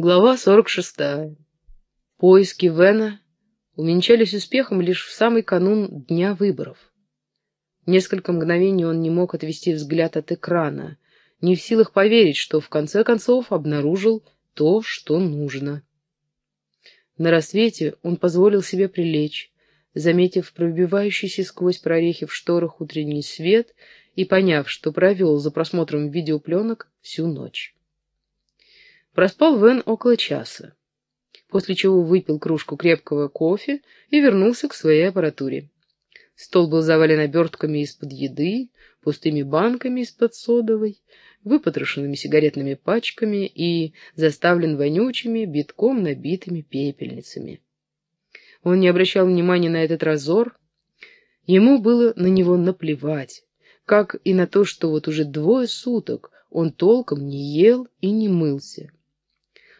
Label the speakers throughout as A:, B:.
A: Глава 46. Поиски Вена увенчались успехом лишь в самый канун дня выборов. Несколько мгновений он не мог отвести взгляд от экрана, не в силах поверить, что в конце концов обнаружил то, что нужно. На рассвете он позволил себе прилечь, заметив пробивающийся сквозь прорехи в шторах утренний свет и поняв, что провел за просмотром видеопленок всю ночь. Проспал Вен около часа, после чего выпил кружку крепкого кофе и вернулся к своей аппаратуре. Стол был завален обертками из-под еды, пустыми банками из-под содовой, выпотрошенными сигаретными пачками и заставлен вонючими, битком набитыми пепельницами. Он не обращал внимания на этот разор. Ему было на него наплевать, как и на то, что вот уже двое суток он толком не ел и не мылся.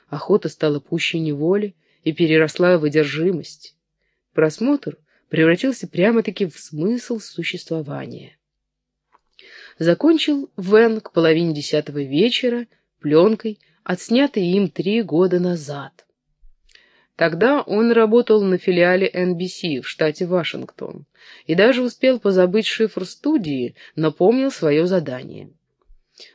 A: Охота стала пуще неволи и переросла в одержимость. Просмотр превратился прямо-таки в смысл существования. Закончил Вен к половине десятого вечера пленкой, отснятой им три года назад. Тогда он работал на филиале NBC в штате Вашингтон и даже успел позабыть шифр студии, но помнил свое задание.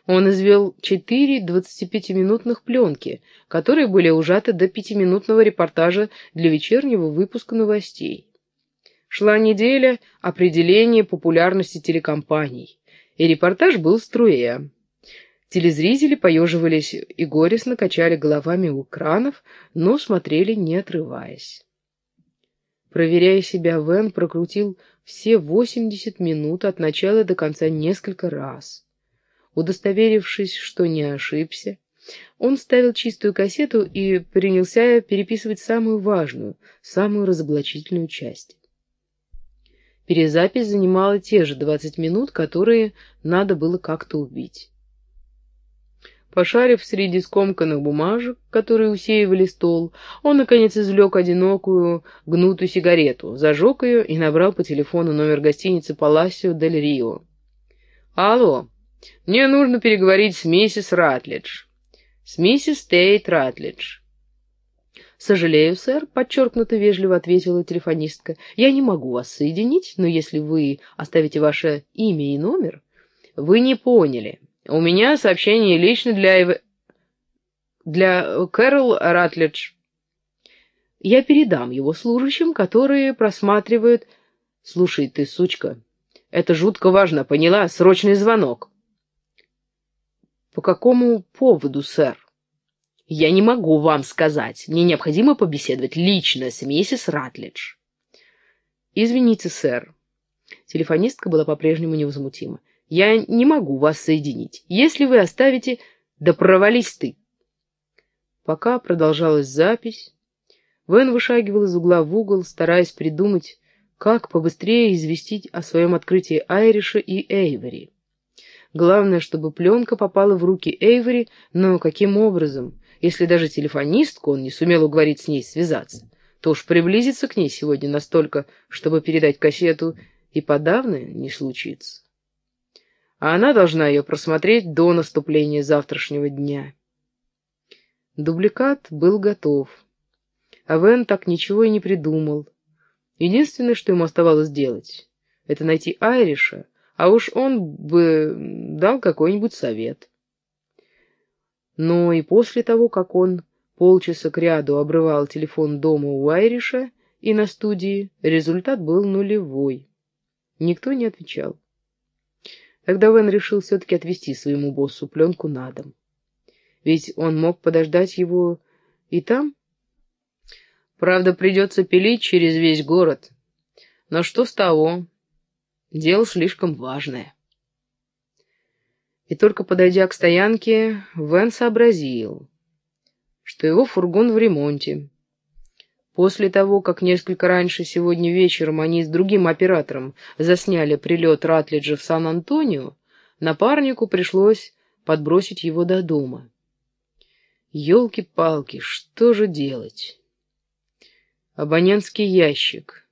A: Он извел четыре 25-минутных пленки, которые были ужаты до пятиминутного репортажа для вечернего выпуска новостей. Шла неделя определения популярности телекомпаний, и репортаж был в струе. Телезрители поеживались и горестно качали головами у экранов, но смотрели не отрываясь. Проверяя себя, Вен прокрутил все 80 минут от начала до конца несколько раз. Удостоверившись, что не ошибся, он ставил чистую кассету и принялся переписывать самую важную, самую разоблачительную часть. Перезапись занимала те же 20 минут, которые надо было как-то убить. Пошарив среди скомканных бумажек, которые усеивали стол, он, наконец, извлек одинокую гнутую сигарету, зажег ее и набрал по телефону номер гостиницы «Паласио дель Рио». «Алло!» Мне нужно переговорить с миссис Ратлидж. С миссис Тейт Ратлидж. «Сожалею, сэр», — подчеркнуто вежливо ответила телефонистка. «Я не могу вас соединить, но если вы оставите ваше имя и номер...» «Вы не поняли. У меня сообщение лично для... Для Кэрол Ратлидж. Я передам его служащим, которые просматривают... Слушай, ты, сучка, это жутко важно, поняла? Срочный звонок». «По какому поводу, сэр?» «Я не могу вам сказать. Мне необходимо побеседовать лично с миссис Ратлидж». «Извините, сэр». Телефонистка была по-прежнему невозмутима. «Я не могу вас соединить. Если вы оставите... Да провались ты!» Пока продолжалась запись, Вен вышагивал из угла в угол, стараясь придумать, как побыстрее известить о своем открытии Айриша и Эйвери. Главное, чтобы пленка попала в руки Эйвори, но каким образом? Если даже телефонистку он не сумел уговорить с ней связаться, то уж приблизиться к ней сегодня настолько, чтобы передать кассету, и подавно не случится. А она должна ее просмотреть до наступления завтрашнего дня. Дубликат был готов. А Вен так ничего и не придумал. Единственное, что ему оставалось делать, это найти Айриша, а уж он бы дал какой-нибудь совет. Но и после того, как он полчаса кряду обрывал телефон дома у Айриша и на студии, результат был нулевой. Никто не отвечал. Тогда Вен решил все-таки отвезти своему боссу пленку на дом. Ведь он мог подождать его и там. Правда, придется пилить через весь город. Но что с того? Дело слишком важное. И только подойдя к стоянке, Вен сообразил, что его фургон в ремонте. После того, как несколько раньше сегодня вечером они с другим оператором засняли прилет Ратлиджа в Сан-Антонио, напарнику пришлось подбросить его до дома. Ёлки-палки, что же делать? Абонентский ящик —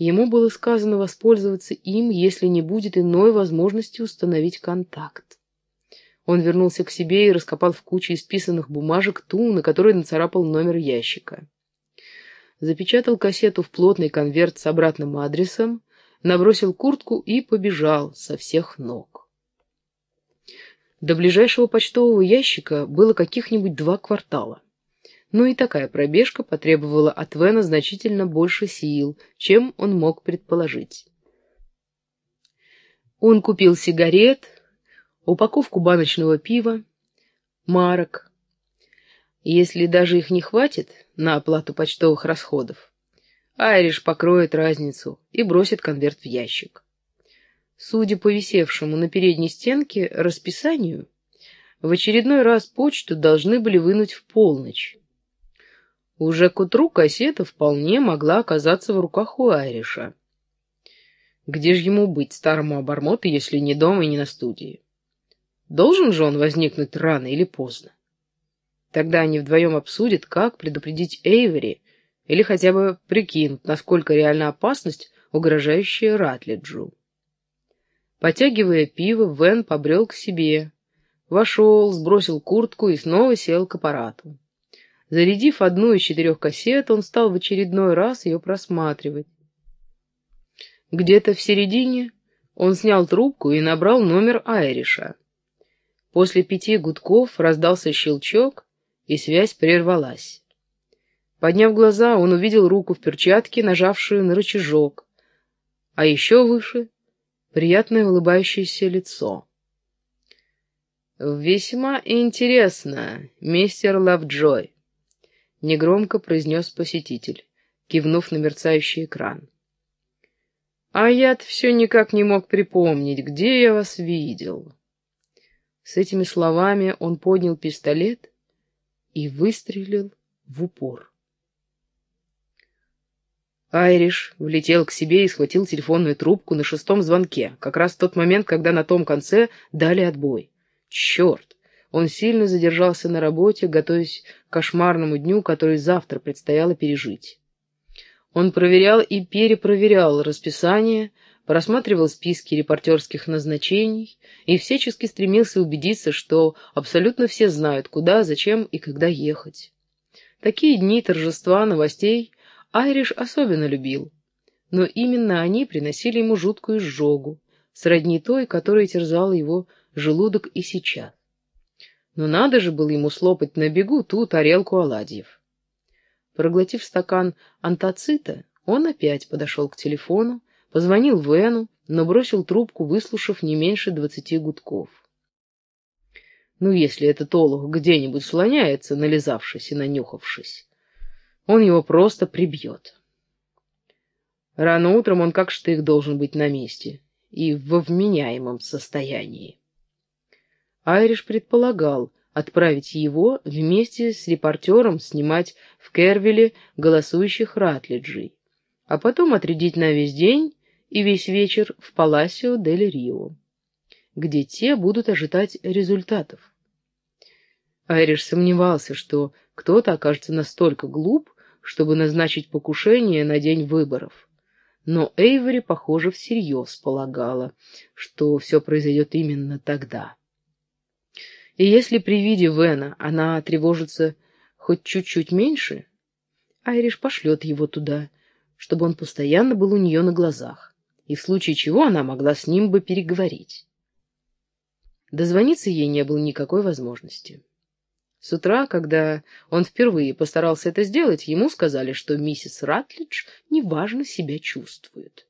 A: Ему было сказано воспользоваться им, если не будет иной возможности установить контакт. Он вернулся к себе и раскопал в куче исписанных бумажек ту, на которой нацарапал номер ящика. Запечатал кассету в плотный конверт с обратным адресом, набросил куртку и побежал со всех ног. До ближайшего почтового ящика было каких-нибудь два квартала. Но и такая пробежка потребовала от Вена значительно больше сил, чем он мог предположить. Он купил сигарет, упаковку баночного пива, марок. Если даже их не хватит на оплату почтовых расходов, Айриш покроет разницу и бросит конверт в ящик. Судя по висевшему на передней стенке расписанию, в очередной раз почту должны были вынуть в полночь. Уже к утру кассета вполне могла оказаться в руках у Айриша. Где же ему быть, старому обормоту, если не дома и не на студии? Должен же он возникнуть рано или поздно. Тогда они вдвоем обсудят, как предупредить Эйвери или хотя бы прикинут, насколько реальна опасность, угрожающая Ратлиджу. Потягивая пиво, Вен побрел к себе. Вошел, сбросил куртку и снова сел к аппарату. Зарядив одну из четырех кассет, он стал в очередной раз ее просматривать. Где-то в середине он снял трубку и набрал номер Айриша. После пяти гудков раздался щелчок, и связь прервалась. Подняв глаза, он увидел руку в перчатке, нажавшую на рычажок, а еще выше — приятное улыбающееся лицо. «Весьма интересно, мистер Лавджой», — негромко произнес посетитель, кивнув на мерцающий экран. «А я-то все никак не мог припомнить, где я вас видел». С этими словами он поднял пистолет и выстрелил в упор. Айриш влетел к себе и схватил телефонную трубку на шестом звонке, как раз в тот момент, когда на том конце дали отбой. Черт! Он сильно задержался на работе, готовясь кошмарному дню, который завтра предстояло пережить. Он проверял и перепроверял расписание, просматривал списки репортерских назначений и всячески стремился убедиться, что абсолютно все знают, куда, зачем и когда ехать. Такие дни торжества новостей Айриш особенно любил, но именно они приносили ему жуткую изжогу, сродни той, которая терзала его желудок и сейчас. Но надо же было ему слопать на бегу ту тарелку оладьев. Проглотив стакан антоцита, он опять подошел к телефону, позвонил Вену, но бросил трубку, выслушав не меньше двадцати гудков. Ну, если этот олух где-нибудь слоняется, нализавшись и нанюхавшись, он его просто прибьет. Рано утром он как штык должен быть на месте и во вменяемом состоянии. Айриш предполагал отправить его вместе с репортером снимать в Кервилле голосующих Ратлиджей, а потом отрядить на весь день и весь вечер в Паласио дель Рио, где те будут ожидать результатов. Айриш сомневался, что кто-то окажется настолько глуп, чтобы назначить покушение на день выборов. Но Эйвори, похоже, всерьез полагала, что все произойдет именно тогда. И если при виде Вена она тревожится хоть чуть-чуть меньше, Айриш пошлет его туда, чтобы он постоянно был у нее на глазах, и в случае чего она могла с ним бы переговорить. Дозвониться ей не было никакой возможности. С утра, когда он впервые постарался это сделать, ему сказали, что миссис Ратлидж неважно себя чувствует.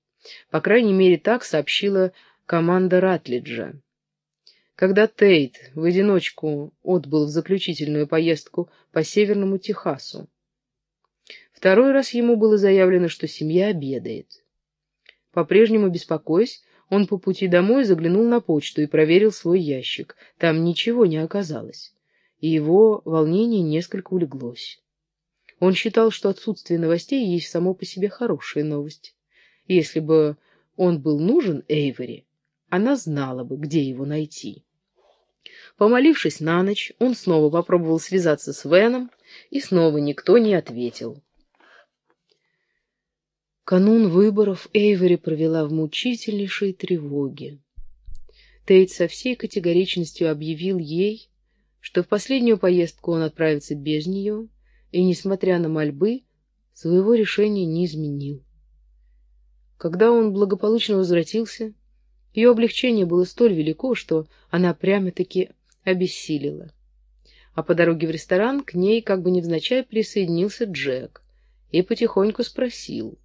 A: По крайней мере, так сообщила команда Ратлиджа. Когда Тейт в одиночку отбыл в заключительную поездку по Северному Техасу. Второй раз ему было заявлено, что семья обедает. По-прежнему беспокоясь, он по пути домой заглянул на почту и проверил свой ящик. Там ничего не оказалось, и его волнение несколько улеглось. Он считал, что отсутствие новостей есть само по себе хорошая новость. Если бы он был нужен Эйвори, она знала бы, где его найти. Помолившись на ночь, он снова попробовал связаться с Веном, и снова никто не ответил. Канун выборов Эйвери провела в мучительнейшей тревоге. Тейт со всей категоричностью объявил ей, что в последнюю поездку он отправится без нее, и, несмотря на мольбы, своего решения не изменил. Когда он благополучно возвратился, ее облегчение было столь велико, что она прямо-таки обессилила. А по дороге в ресторан к ней как бы невзначай присоединился Джек и потихоньку спросил.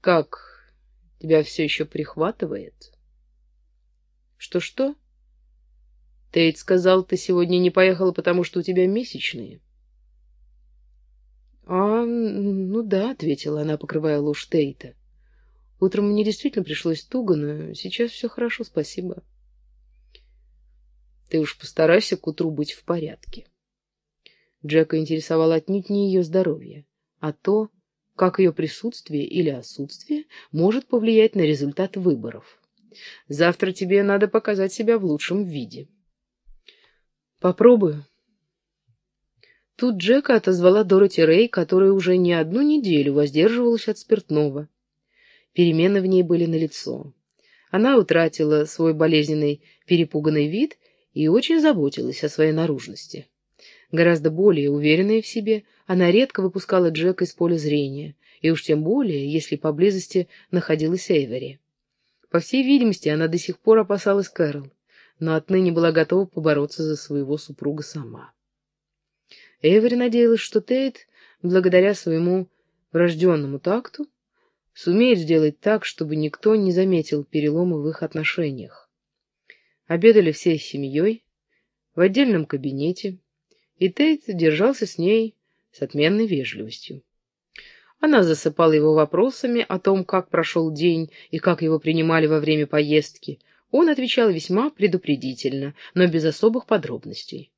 A: «Как, тебя все еще прихватывает?» «Что-что?» «Тейт сказал, ты сегодня не поехала, потому что у тебя месячные». «А, ну да», — ответила она, покрывая ложь Тейта. «Утром мне действительно пришлось туго, но сейчас все хорошо, спасибо». «Ты уж постарайся к утру быть в порядке». Джека интересовало отнюдь не ее здоровье, а то, как ее присутствие или отсутствие может повлиять на результат выборов. Завтра тебе надо показать себя в лучшем виде. Попробую. Тут Джека отозвала Дороти Рэй, которая уже не одну неделю воздерживалась от спиртного. Перемены в ней были налицо. Она утратила свой болезненный перепуганный вид и очень заботилась о своей наружности. Гораздо более уверенная в себе, она редко выпускала Джека из поля зрения, и уж тем более, если поблизости находилась Эйвери. По всей видимости, она до сих пор опасалась Кэрол, но отныне была готова побороться за своего супруга сама. Эвери надеялась, что Тейт, благодаря своему врожденному такту, сумеет сделать так, чтобы никто не заметил перелома в их отношениях. Обедали всей семьей в отдельном кабинете, и Тейт держался с ней с отменной вежливостью. Она засыпала его вопросами о том, как прошел день и как его принимали во время поездки. Он отвечал весьма предупредительно, но без особых подробностей.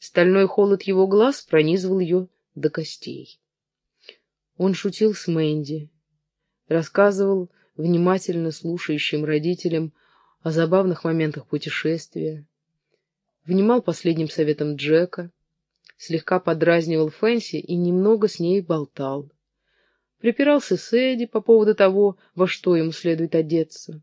A: Стальной холод его глаз пронизывал ее до костей. Он шутил с Мэнди, рассказывал внимательно слушающим родителям о забавных моментах путешествия, внимал последним советам Джека, слегка подразнивал Фэнси и немного с ней болтал. Припирался с Эдди по поводу того, во что ему следует одеться.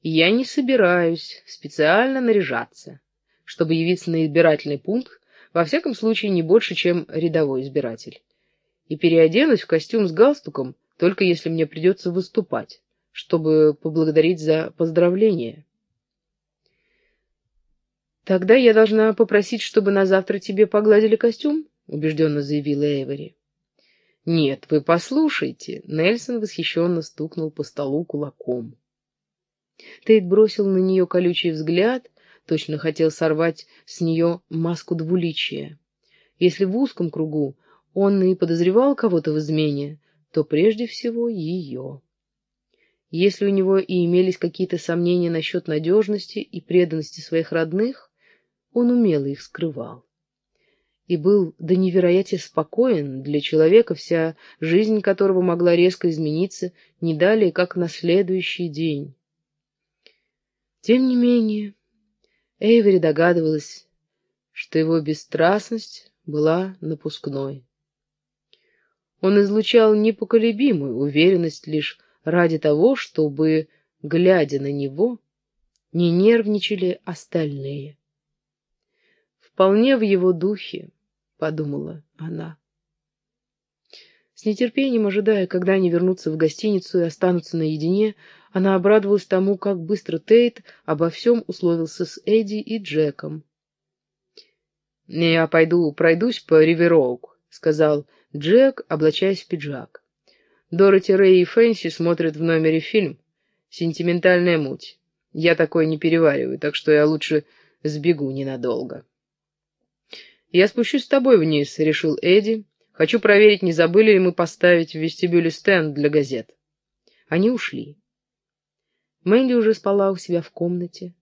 A: «Я не собираюсь специально наряжаться», чтобы явиться на избирательный пункт, во всяком случае не больше, чем рядовой избиратель. И переоденусь в костюм с галстуком, только если мне придется выступать, чтобы поблагодарить за поздравление. «Тогда я должна попросить, чтобы на завтра тебе погладили костюм?» — убежденно заявила Эйвори. «Нет, вы послушайте!» — Нельсон восхищенно стукнул по столу кулаком. Тейт бросил на нее колючий взгляд, точно хотел сорвать с нее маску двуличия. Если в узком кругу он и подозревал кого-то в измене, то прежде всего ее. Если у него и имелись какие-то сомнения насчет надежности и преданности своих родных, он умело их скрывал. И был до невероятия спокоен для человека, вся жизнь которого могла резко измениться не далее, как на следующий день. Тем не менее, Эйвери догадывалась, что его бесстрастность была напускной. Он излучал непоколебимую уверенность лишь ради того, чтобы, глядя на него, не нервничали остальные. «Вполне в его духе», — подумала она. С нетерпением ожидая, когда они вернутся в гостиницу и останутся наедине, она обрадовалась тому, как быстро Тейт обо всем условился с Эдди и Джеком. «Я пойду пройдусь по Ривероук», — сказал Джек, облачаясь в пиджак. «Дороти Рэй и Фэнси смотрят в номере фильм. Сентиментальная муть. Я такое не перевариваю, так что я лучше сбегу ненадолго». «Я спущусь с тобой вниз», — решил Эдди, Хочу проверить, не забыли ли мы поставить в вестибюле стенд для газет. Они ушли. Мэнди уже спала у себя в комнате.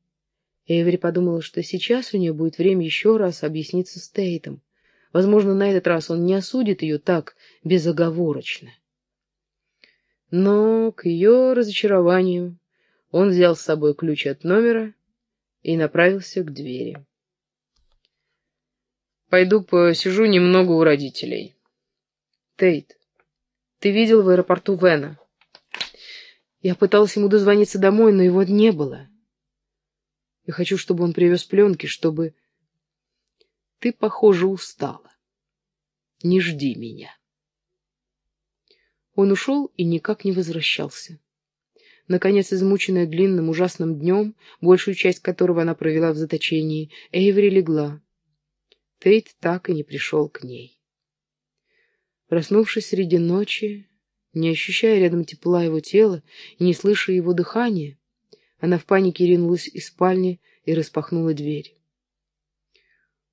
A: Эйвери подумала, что сейчас у нее будет время еще раз объясниться с Тейтом. Возможно, на этот раз он не осудит ее так безоговорочно. Но к ее разочарованию он взял с собой ключ от номера и направился к двери. «Пойду посижу немного у родителей». Тейт, ты видел в аэропорту Вена? Я пыталась ему дозвониться домой, но его не было. Я хочу, чтобы он привез пленки, чтобы... Ты, похоже, устала. Не жди меня. Он ушел и никак не возвращался. Наконец, измученная длинным ужасным днем, большую часть которого она провела в заточении, Эйвери легла. Тейт так и не пришел к ней. Проснувшись среди ночи, не ощущая рядом тепла его тела и не слыша его дыхания, она в панике ринулась из спальни и распахнула дверь.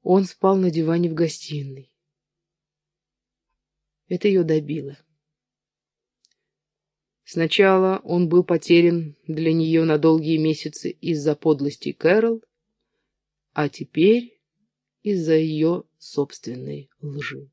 A: Он спал на диване в гостиной. Это ее добило. Сначала он был потерян для нее на долгие месяцы из-за подлости Кэрол, а теперь из-за ее собственной лжи.